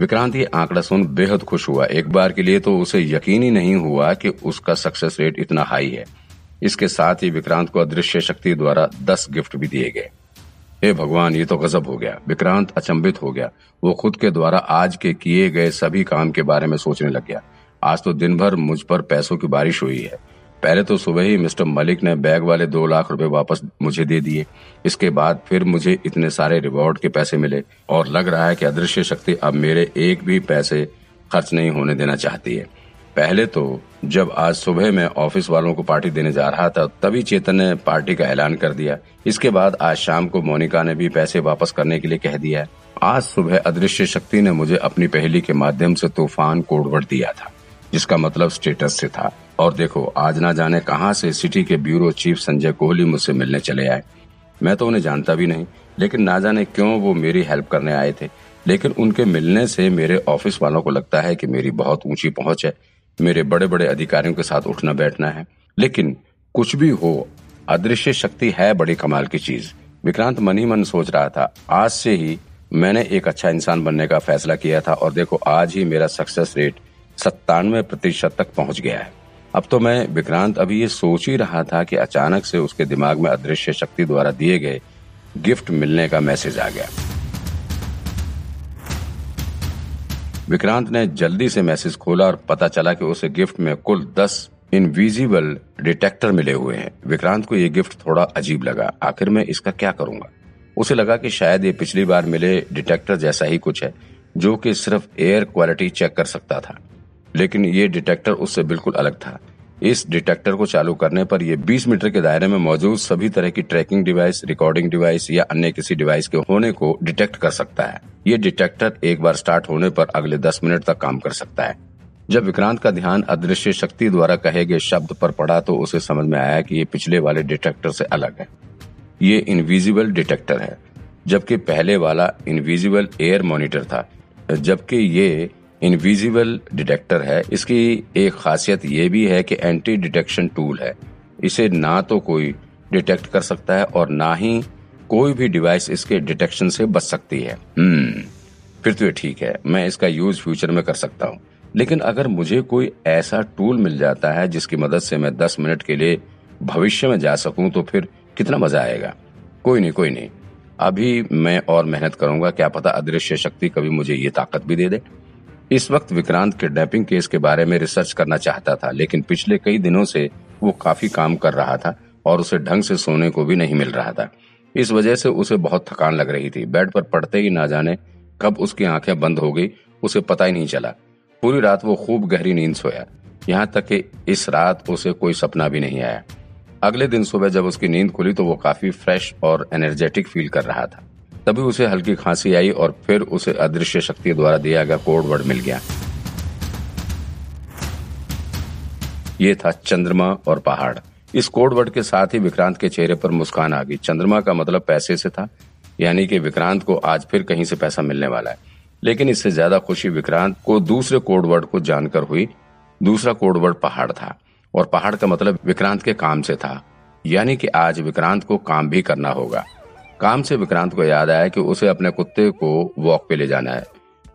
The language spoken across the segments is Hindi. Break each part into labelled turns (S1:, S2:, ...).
S1: विक्रांत ये आंकड़ा सुन बेहद खुश हुआ। एक बार के लिए तो उसे यकीन ही नहीं हुआ कि उसका सक्सेस रेट इतना हाई है। इसके साथ ही विक्रांत को अदृश्य शक्ति द्वारा दस गिफ्ट भी दिए गए। हे भगवान, ये तो गजब हो गया। विक्रांत अचंभित हो गया। वो खुद के द्वारा आज के किए गए सभी काम के बारे में सोचने लग गया। आज तो दिन भर मुझ पर पैसों की बारिश हुई है। पहले तो सुबह ही मिस्टर मलिक ने बैग वाले दो लाख रुपए वापस मुझे दे दिए। इसके बाद फिर मुझे इतने सारे रिवॉर्ड के पैसे मिले और लग रहा है कि अदृश्य शक्ति अब मेरे एक भी पैसे खर्च नहीं होने देना चाहती है। पहले तो जब आज सुबह मैं ऑफ़िस वालों को पार्टी देने जा रहा था, तभी चेतन ने पार्टी का ऐलान कर दिया। इसके बाद आज शाम को मोनिका ने भी पैसे वापस करने के लिए कह दिया। आज सुबह अदृश्य शक्ति ने मुझे अपनी पहली के माध्यम से तूफ़ान कोडवर्ड दिया था, जिसका मतलब स्टेटस से था। और देखो, आज ना जाने कहाँ से सिटी के ब्यूरो चीफ संजय कोहली मुझसे मिलने चले आए। मैं तो उन्हें जानता भी नहीं, लेकिन ना जाने क्यों वो मेरी हेल्प करने आए थे। लेकिन उनके मिलने से मेरे ऑफ़िस वालों को लगता है कि मेरी बहुत ऊँची पहुँच है। मेरे बड़े बड़े अधिकारियों के साथ उठना बैठना है। लेकिन कुछ भी हो, अदृश्य शक्ति है बड़ी कमाल की चीज़। विक्रांत मन मन सोच रहा था, आज से ही मैंने एक अच्छा इंसान बनने का फैसला किया था और देखो, आज ही मेरा सक्सेस रेट सत्तानवे प्रतिशत तक पहुँच गया है। अब तो मैं विक्रांत अभी ये सोच ही रहा था कि अचानक से उसके दिमाग में अदृश्य शक्ति द्वारा दिए गए गिफ्ट मिलने का मैसेज आ गया। विक्रांत ने जल्दी से मैसेज खोला और पता चला कि उसे गिफ्ट में कुल दस इनविजिबल डिटेक्टर मिले हुए हैं। विक्रांत को ये गिफ्ट थोड़ा अजीब लगा। आखिर मैं इसका क्या करूँगा? उसे लगा कि शायद ये पिछली बार मिले डिटेक्टर जैसा ही कुछ है, जो कि सिर्फ़ एयर क्वालिटी चेक कर सकता था। लेकिन ये डिटेक्टर उससे बिल्कुल अलग था। इस डिटेक्टर को चालू करने पर यह 20 मीटर के दायरे में मौजूद सभी तरह की ट्रैकिंग डिवाइस, रिकॉर्डिंग डिवाइस या अन्य किसी डिवाइस के होने को डिटेक्ट कर सकता है। ये डिटेक्टर एक बार स्टार्ट होने पर अगले 10 मिनट तक काम कर सकता है। जब विक्रांत का ध्यान अदृश्य शक्ति द्वारा कहे गए शब्द पर पड़ा तो उसे समझ में आया कि ये पिछले वाले डिटेक्टर से अलग है। ये इनविजिबल डिटेक्टर है, जबकि पहले वाला इनविजिबल एयर मॉनिटर था, जबकि ये इनविजिबल डिटेक्टर है। इसकी एक खासियत ये भी है कि एंटी डिटेक्शन टूल है। इसे ना तो कोई डिटेक्ट कर सकता है और ना ही कोई भी डिवाइस इसके डिटेक्शन से बच सकती है। हम्म फिर तो ये ठीक है। मैं इसका यूज़ फ्यूचर में कर सकता हूँ। लेकिन अगर मुझे कोई ऐसा टूल मिल जाता है जिसकी मदद से मैं दस मिनट के लिए भविष्य में जा सकूँ तो फिर कितना मज़ा आएगा? कोई नहीं कोई नहीं। अभी मैं और मेहनत करूँगा। क्या पता अदृश्य शक्ति कभी मुझे ये ताकत भी दे दे। इस वक्त विक्रांत किडनैपिंग केस के बारे में रिसर्च करना चाहता था, लेकिन पिछले कई दिनों से वो काफ़ी काम कर रहा था और उसे ढंग से सोने को भी नहीं मिल रहा था। इस वजह से उसे बहुत थकान लग रही थी। बेड पर पड़ते ही ना जाने कब उसकी आँखें बंद हो गई, उसे पता ही नहीं चला। पूरी रात वो खूब गहरी नींद सोया। यहाँ तक कि इस रात उसे कोई सपना भी नहीं आया। अगले दिन सुबह जब उसकी नींद खुली तो वो काफ़ी फ्रेश और एनर्जेटिक फील कर रहा था। तभी उसे हल्की खांसी आई और फिर उसे अदृश्य शक्ति द्वारा दिया गया कोड वर्ड मिल गया। ये था चंद्रमा और पहाड़। इस कोड वर्ड के साथ ही विक्रांत के चेहरे पर मुस्कान आ गई। चंद्रमा का मतलब पैसे से था, यानी कि विक्रांत को आज फिर कहीं से पैसा मिलने वाला है। लेकिन इससे ज़्यादा खुशी विक्रांत को दूसरे कोड वर्ड को जानकर हुई। दूसरा कोड वर्ड पहाड़ था, और पहाड़ का मतलब विक्रांत के काम से था। यानी कि आज विक्रांत को काम भी करना होगा। काम से विक्रांत को याद आया कि उसे अपने कुत्ते को वॉक पे ले जाना है।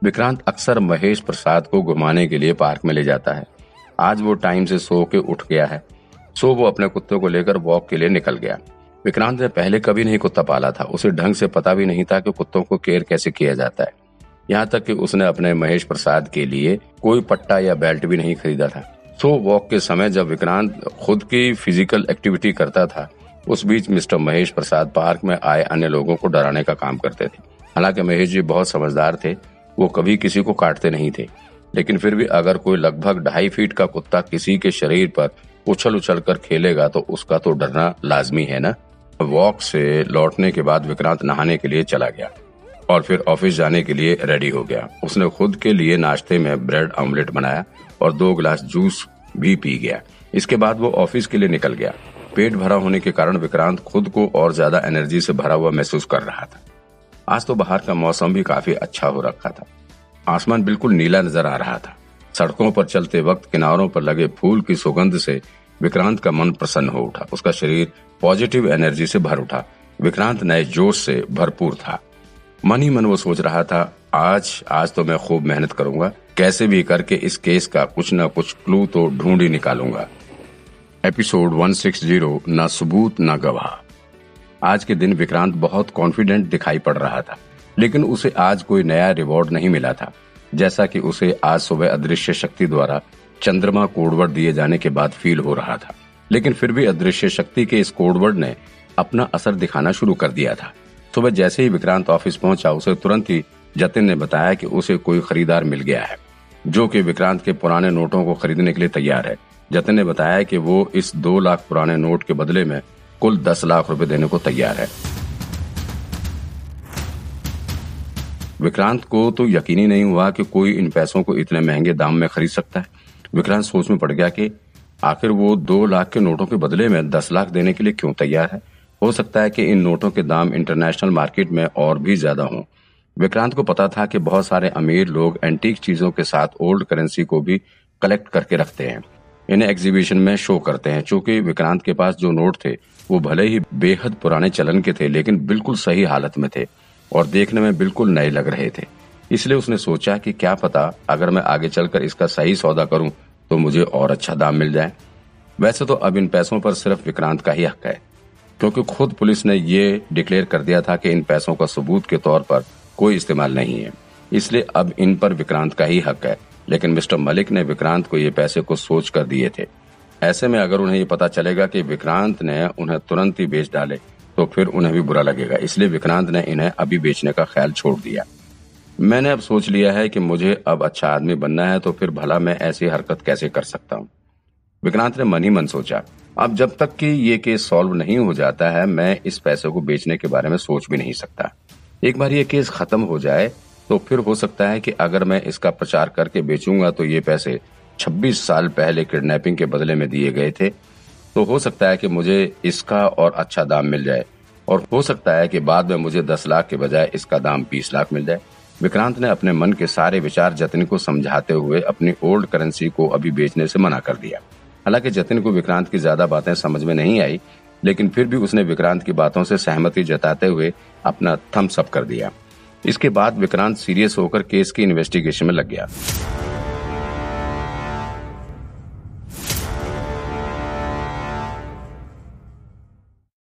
S1: विक्रांत अक्सर महेश प्रसाद को घुमाने के लिए पार्क में ले जाता है। आज वो टाइम से सो के उठ गया है। सो वो अपने कुत्ते को लेकर वॉक के लिए निकल गया। विक्रांत ने पहले कभी नहीं कुत्ता पाला था। उसे ढंग से पता भी नहीं था कि कुत्तों को केयर कैसे किया जाता है। यहाँ तक कि उसने अपने महेश प्रसाद के लिए कोई पट्टा या बेल्ट भी नहीं खरीदा था। सो वॉक के समय जब विक्रांत खुद की फ़िज़िकल एक्टिविटी करता था उस बीच मिस्टर महेश प्रसाद पार्क में आए अन्य लोगों को डराने का काम करते थे। हालाँकि महेश जी बहुत समझदार थे, वो कभी किसी को काटते नहीं थे। लेकिन फिर भी अगर कोई लगभग ढाई फीट का कुत्ता किसी के शरीर पर उछल उछल कर खेलेगा तो उसका तो डरना लाजमी है ना? वॉक से लौटने के बाद विक्रांत नहाने के लिए चला गया और फिर ऑफ़िस जाने के लिए रेडी हो गया। उसने खुद के लिए नाश्ते में ब्रेड ऑमलेट बनाया और दो गिलास जूस भी पी गया। इसके बाद वो ऑफ़िस के लिए निकल गया। पेट भरा होने के कारण विक्रांत खुद को और ज़्यादा एनर्जी से भरा हुआ महसूस कर रहा था। आज तो बाहर का मौसम भी काफ़ी अच्छा हो रखा था। आसमान बिल्कुल नीला नज़र आ रहा था। सड़कों पर चलते वक्त किनारों पर लगे फूल की सुगंध से विक्रांत का मन प्रसन्न हो उठा। उसका शरीर पॉजिटिव एनर्जी से भर उठा। विक्रांत नए जोश से भरपूर था। मन ही मन वो सोच रहा था, आज आज तो मैं खूब मेहनत करूँगा। कैसे भी करके इस केस का कुछ न कुछ क्लू तो ढूंढ ही निकालूँगा। एपिसोड 160 ना सबूत, ना गवाह। आज के दिन विक्रांत बहुत कॉन्फिडेंट दिखाई पड़ रहा था, लेकिन उसे आज कोई नया रिवॉर्ड नहीं मिला था, जैसा कि उसे आज सुबह अदृश्य शक्ति द्वारा चंद्रमा कोडवर्ड दिए जाने के बाद फील हो रहा था। लेकिन फिर भी अदृश्य शक्ति के इस कोडवर्ड ने अपना असर दिखाना शुरू कर दिया था। सुबह जैसे ही विक्रांत ऑफ़िस पहुँचा, उसे तुरंत ही जतिन ने बताया कि उसे कोई खरीदार मिल गया है, जो कि विक्रांत के पुराने नोटों को खरीदने के लिए तैयार है। जतिन ने बताया कि वो इस दो लाख पुराने नोट के बदले में कुल दस लाख रुपए देने को तैयार है। विक्रांत को तो यकीनी नहीं हुआ कि कोई इन पैसों को इतने महँगे दाम में खरीद सकता है। विक्रांत सोच में पड़ गया कि आखिर वो दो लाख के नोटों के बदले में दस लाख देने के लिए क्यों तैयार है? हो सकता है कि इन नोटों के दाम इंटरनेशनल मार्केट में और भी ज़्यादा हों। विक्रांत को पता था कि बहुत सारे अमीर लोग एंटीक चीज़ों के साथ ओल्ड करेंसी को भी कलेक्ट करके रखते हैं। इन्हें एग्जीबिशन में शो करते हैं। चूँकि विक्रांत के पास जो नोट थे, वो भले ही बेहद पुराने चलन के थे, लेकिन बिल्कुल सही हालत में थे और देखने में बिल्कुल नए लग रहे थे। इसलिए उसने सोचा कि क्या पता, अगर मैं आगे चलकर इसका सही सौदा करूँ तो मुझे और अच्छा दाम मिल जाए। वैसे तो अब इन पैसों पर सिर्फ़ विक्रांत का ही हक है, क्योंकि खुद पुलिस ने ये डिक्लेयर कर दिया था कि इन पैसों का सबूत के तौर पर कोई इस्तेमाल नहीं है। इसलिए अब इन पर विक्रांत का ही हक है। लेकिन मिस्टर मलिक ने विक्रांत को ये पैसे को सोच कर दिए थे। ऐसे में अगर उन्हें ये पता चलेगा कि विक्रांत ने उन्हें तुरंत ही बेच डाले तो फिर उन्हें भी बुरा लगेगा। इसलिए विक्रांत ने इन्हें अभी बेचने का ख्याल छोड़ दिया। मैंने अब सोच लिया है कि मुझे अब अच्छा आदमी बनना है तो फिर भला मैं ऐसी हरकत कैसे कर सकता हूँ? विक्रांत ने मन ही मन सोचा। अब जब तक कि ये केस सॉल्व नहीं हो जाता है, मैं इस पैसे को बेचने के बारे में सोच भी नहीं सकता। एक बार ये केस खत्म हो जाए तो फिर हो सकता है कि अगर मैं इसका प्रचार करके बेचूँगा तो ये पैसे 26 साल पहले किडनैपिंग के बदले में दिए गए थे। तो हो सकता है कि मुझे इसका और अच्छा दाम मिल जाए। और हो सकता है कि बाद में मुझे 10 लाख के बजाय इसका दाम 20 लाख मिल जाए। विक्रांत ने अपने मन के सारे विचार जतिन को समझाते हुए अपनी ओल्ड करेंसी को अभी बेचने से मना कर दिया। हालाँकि जतिन को विक्रांत की ज़्यादा बातें समझ में नहीं आई, लेकिन फिर भी उसने विक्रांत की बातों से सहमति जताते हुए अपना थम्स अप कर दिया। इसके बाद विक्रांत सीरियस होकर केस की इन्वेस्टिगेशन में लग गया।